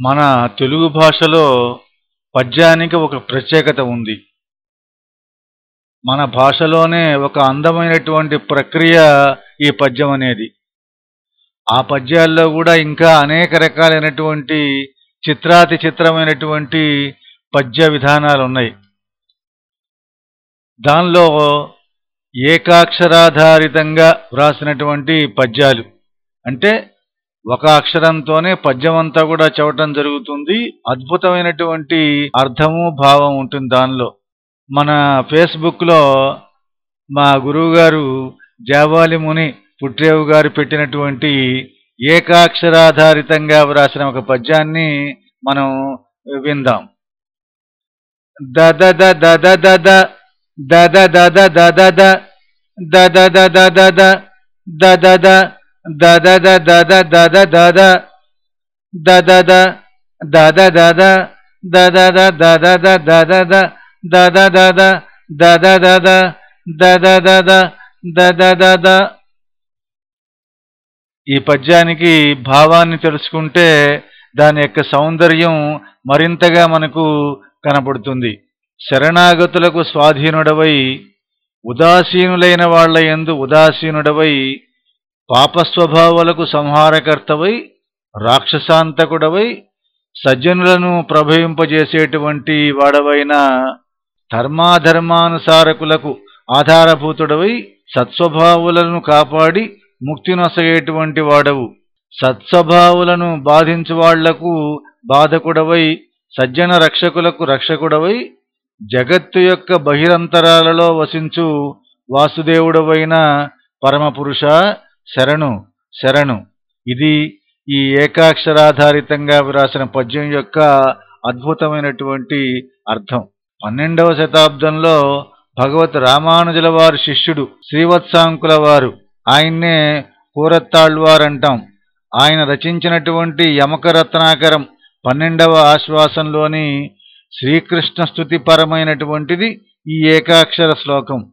మన తెలుగు భాషలో పద్యానికి ఒక ప్రత్యేకత ఉంది. మన భాషలోనే ఒక అందమైనటువంటి ప్రక్రియ ఈ పద్యం అనేది. ఆ పద్యాల్లో కూడా ఇంకా అనేక రకాలైనటువంటి చిత్రాతి చిత్రమైనటువంటి పద్య విధానాలు ఉన్నాయి దానిలో ఏకాక్షరాధారితంగా వ్రాసినటువంటి పద్యాలు. అంటే ఒక అక్షరంతోనే పద్యం అంతా కూడా చదవటం జరుగుతుంది అద్భుతమైనటువంటి అర్థము భావం ఉంటుంది దానిలో మన ఫేస్బుక్లో మా గురువు గారు జావాలి ముని పుట్రేవు గారు పెట్టినటువంటి ఏకాక్షరాధారితంగా వ్రాసిన ఒక పద్యాన్ని మనం విందాం దద దద దద దద దద దద దద దద దద దద దద దద దద దద దద దద దద దద దద దద దద దద దద దద దద దద దద ఈ పద్యానికి భావాన్ని తెలుసుకుంటే దాని యొక్క సౌందర్యం మరింతగా మనకు కనపడుతుంది శరణాగతులకు స్వాధీనుడవై ఉదాసీనులైన వాళ్ళ ఎందు ఉదాసీనుడవై పాపస్వభావాలకు సంహారకర్తవై రాక్షసాంతకుడవై సజ్జనులను ప్రభవింపజేసేటువంటి వాడవైన ధర్మాధర్మానుసారకులకు ఆధారభూతుడవై సత్స్వభావులను కాపాడి ముక్తి నొసగేటువంటి వాడవు. సత్స్వభావులను బాధించు వాళ్ళకు బాధకుడవై సజ్జన రక్షకులకు రక్షకుడవై జగత్తు యొక్క బహిరంతరాలలో వసించు వాసుదేవుడవైన పరమపురుష శరణు శరణు. ఇది ఈ ఏకాక్షరాధారితంగా వ్రాసిన పద్యం యొక్క అద్భుతమైనటువంటి అర్థం. పన్నెండవ శతాబ్దంలో భగవత్ రామానుజుల వారు శిష్యుడు శ్రీవత్సాంకుల వారు ఆయన్నే కూరత్తాళ్వారంటాం. ఆయన రచించినటువంటి యమకరత్నాకరం పన్నెండవ ఆశ్వాసంలోని శ్రీకృష్ణ స్థుతిపరమైనటువంటిది ఈ ఏకాక్షర శ్లోకం.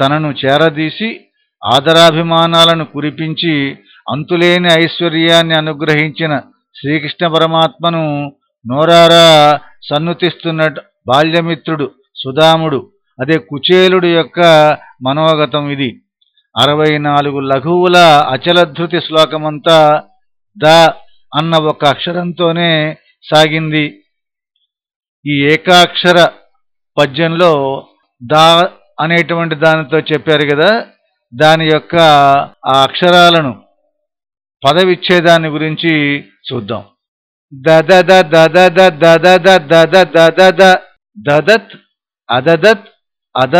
తనను చేరదీసి ఆదరాభిమానాలను కురిపించి అంతులేని ఐశ్వర్యాన్ని అనుగ్రహించిన శ్రీకృష్ణ పరమాత్మను నోరారా సన్నుతిస్తున్న బాల్యమిత్రుడు సుధాముడు. అదే కుచేలుడు యొక్క మనోగతం ఇది. అరవై నాలుగు లఘువుల అచలధృతి శ్లోకమంతా ద అన్న ఒక అక్షరంతోనే సాగింది. ఈ ఏకాక్షర పద్యంలో దా అనేటువంటి దానితో చెప్పారు కదా? దాని యొక్క ఆ అక్షరాలను పదవిచ్ఛేదాన్ని గురించి చూద్దాం దదద దదద దదద దద దదద దదత్ అదదత్ అద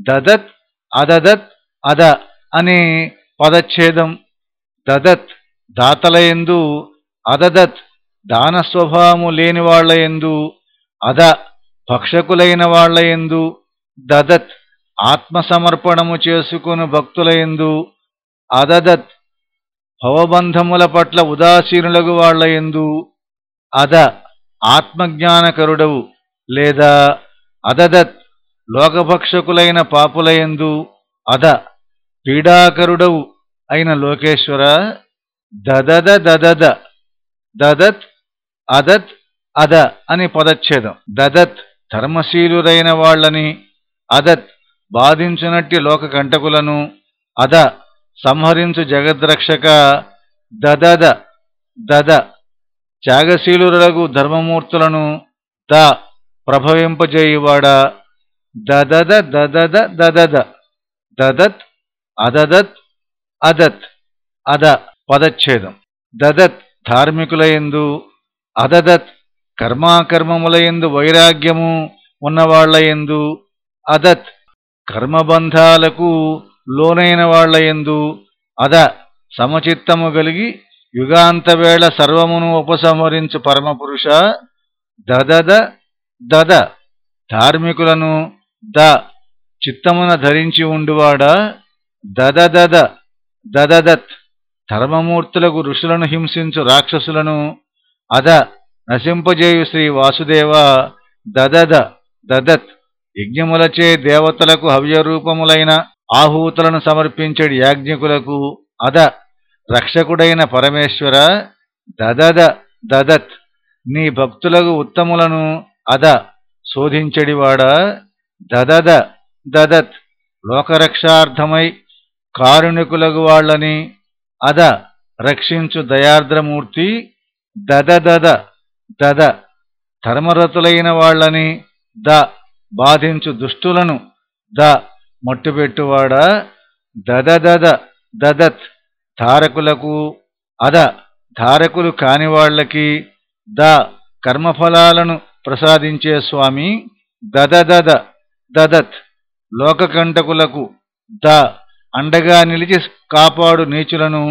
దదత్ అదదత్ అద అని పదచ్ఛేదం దదత్ దాతలయందు అదదత్ దాన స్వభావము లేని వాళ్ళ అద భక్షకులైన వాళ్ళయందు దదత్ ఆత్మసమర్పణము చేసుకుని భక్తుల ఎందు అదదత్ భవబంధముల పట్ల ఉదాసీనులకు వాళ్ళయందు అద ఆత్మజ్ఞానకరుడవు లేదా అదదత్ లోకభక్షకులైన పాపులయందు అద పీడాకరుడవు అయిన లోకేశ్వర దదద దదద దదత్ అదత్ అద అని పదచ్ఛేదం. దదత్ ధర్మశీలురైన వాళ్ళని అదత్ బాధించునట్టి లోక కంటకులను అద సంహరించు జగద్రక్షక దదద దద త్యాగశీలురగు ధర్మమూర్తులను ద ప్రభవింపజేయువాడ దదద దదద దదద దదత్ అదదత్ అదత్ అద పదచ్ఛేదం. దదత్ ధార్మికులయందు అదదత్ కర్మాకర్మములయందు వైరాగ్యము ఉన్నవాళ్ళయందు అదత్ కర్మబంధాలకు లోనైన వాళ్ళయందు అద సమచిత్తము కలిగి యుగాంతవేళ సర్వమును ఉపసంహరించు పరమపురుష దదద దద ధార్మికులను ద చిత్తమున ధరించి ఉండువాడా? దదదద దదదత్ ధర్మమూర్తులకు ఋషులను హింసించు రాక్షసులను అద నశింపజేయు శ్రీ వాసుదేవ దదద దదత్ యజ్ఞములచే దేవతలకు హవ్యరూపములైన ఆహూతులను సమర్పించడి యాజ్ఞకులకు అద రక్షకుడైన పరమేశ్వర దదద దదత్ నీ భక్తులకు ఉత్తములను అద శోధించడివాడా దదద దదత్ లోకరక్షార్థమై కారుణికులకు వాళ్ళని అద రక్షించు దయార్ద్రమూర్తి దద దద ధర్మరతులైన వాళ్ళని ద బాధించు దుష్టులను ద మట్టుపెట్టువాడా దదదద దదత్ ధారకులకు అద ధారకులు కాని వాళ్ళకి ద కర్మఫలాలను ప్రసాదించే స్వామి దదదద దదత్ లోకకంటకులకు ద అండగా నిలిచి కాపాడు నీచులను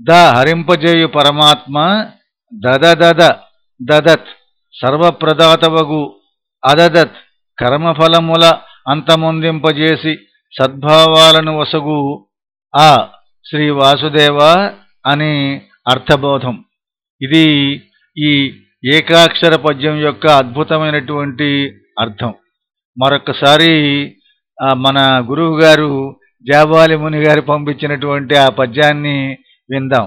ద హరింపజేయు పరమాత్మ దదదద దదత్ సర్వప్రదాతవగు అదదత్ కర్మఫలముల అంతమొందింపజేసి సద్భావాలను వసగు ఆ శ్రీ వాసుదేవ అని అర్థబోధం ఇది ఈ ఏకాక్షర పద్యం యొక్క అద్భుతమైనటువంటి అర్థం మరొకసారి మన గురువు గారు జాబాలి ముని గారు పంపించినటువంటి ఆ పద్యాన్ని విందాం